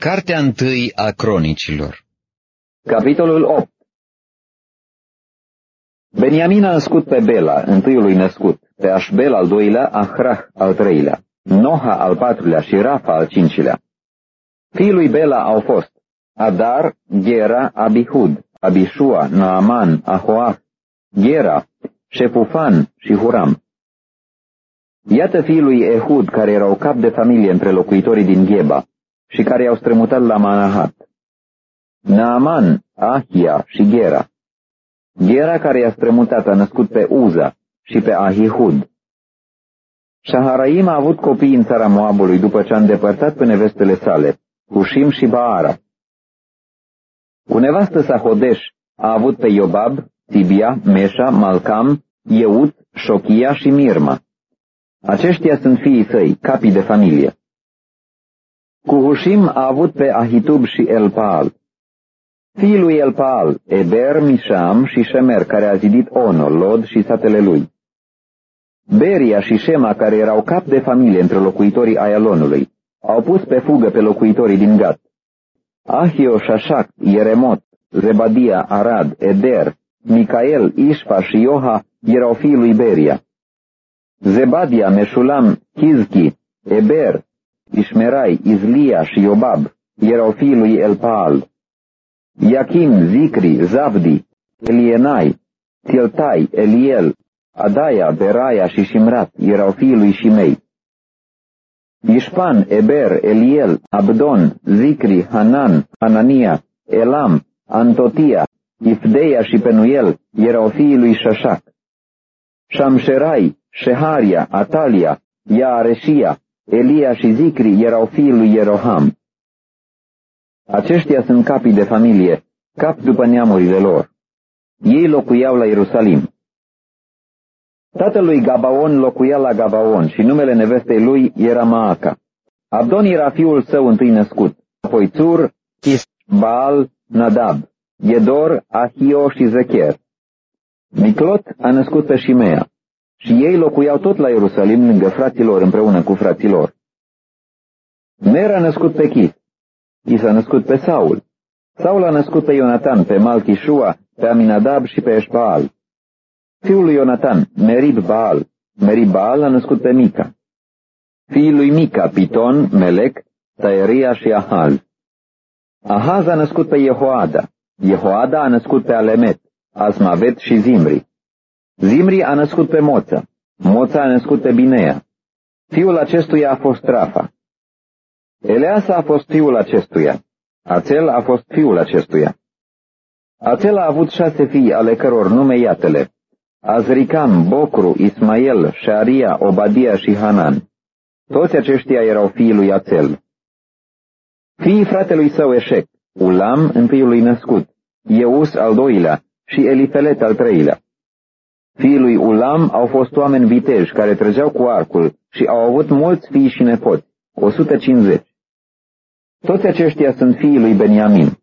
Cartea întâi a cronicilor Capitolul 8 Beniamin a născut pe Bela, întâiului născut, pe Așbel al doilea, Ahrah al treilea, Noha al patrulea și Rafa al cincilea. Fiii lui Bela au fost Adar, Gera, Abihud, Abishua, Naaman, Ahoaf, Gera, Shefufan și Huram. Iată fiii lui Ehud, care erau cap de familie între locuitorii din Gheba și care i-au strămutat la Manahat. Naaman, Ahia și Gera. Gera care i-a strămutat a născut pe Uza și pe Ahihud. Shaharaim a avut copii în țara Moabului după ce a îndepărtat pe nevestele sale, Hushim și Baara. Cu nevastă sa Hodesh a avut pe Iobab, Tibia, Meșa, Malcam, Eut, Șochia și Mirma. Aceștia sunt fiii săi, capii de familie. Cu Hushim a avut pe Ahitub și Elpaal. Fiii lui Elpaal, Eber, Misham și Shemer, care a zidit Ono, Lod și satele lui. Beria și Shema, care erau cap de familie între locuitorii Ayalonului, au pus pe fugă pe locuitorii din Gat. Ahio, Shashak, Ieremot, Zebadia, Arad, Eder, Micael, Ishpa și Ioha erau fiii lui Beria. Zebadia, Meșulam, Chizki, Eber, Ishmerai, Izlia și Iobab erau fiii lui Elpaal. Iachim, Zicri, Zavdi, Elienai, Tiltai, Eliel, Adaia, Beraia și Shimrat erau fiii lui Shimei. Ishpan, Eber, Eliel, Abdon, Zicri, Hanan, Hanania, Elam, Antotia, Ifdeia și Penuel erau fiii lui Shashak. Shamsherai, Sheharia, Atalia, Iareșia, Elia și Zicri erau fiii lui Ieroham. Aceștia sunt capii de familie, cap după neamurile lor. Ei locuiau la Ierusalim. Tatăl lui Gabaon locuia la Gabaon și numele nevestei lui era Maaca. Abdon era fiul său întâi născut, apoi Țur, Is, Baal, Nadab, Edor, Ahio și Zecher. Miclot a născut pe Shimea și ei locuiau tot la Ierusalim lângă fraților împreună cu fraților. Ner a născut pe Chis, Chis a născut pe Saul, Saul a născut pe Ionatan, pe Malchishua, pe Aminadab și pe Eșbaal. Fiul lui Ionatan, Merib Baal, Merib Baal a născut pe Mica. Fiul lui Mica, Piton, Melec, Taeria și Ahaz. Ahaz a născut pe Jehoada, Jehoada a născut pe Alemet, Asmavet și Zimri. Zimri a născut pe Moța, Moța a născut pe Binea. Fiul acestuia a fost Rafa. Eleasa a fost fiul acestuia. Ațel a fost fiul acestuia. Ațel a avut șase fii, ale căror nume iatele. Azricam, Bocru, Ismael, Sharia, Obadia și Hanan. Toți aceștia erau fiii lui Ațel. Fiii fratelui său Eșec, Ulam, întâiului născut, Eus al doilea și Elifelet al treilea. Fiii lui Ulam au fost oameni viteji care trăgeau cu arcul și au avut mulți fii și nepoți, 150. Toți aceștia sunt fiii lui Beniamin.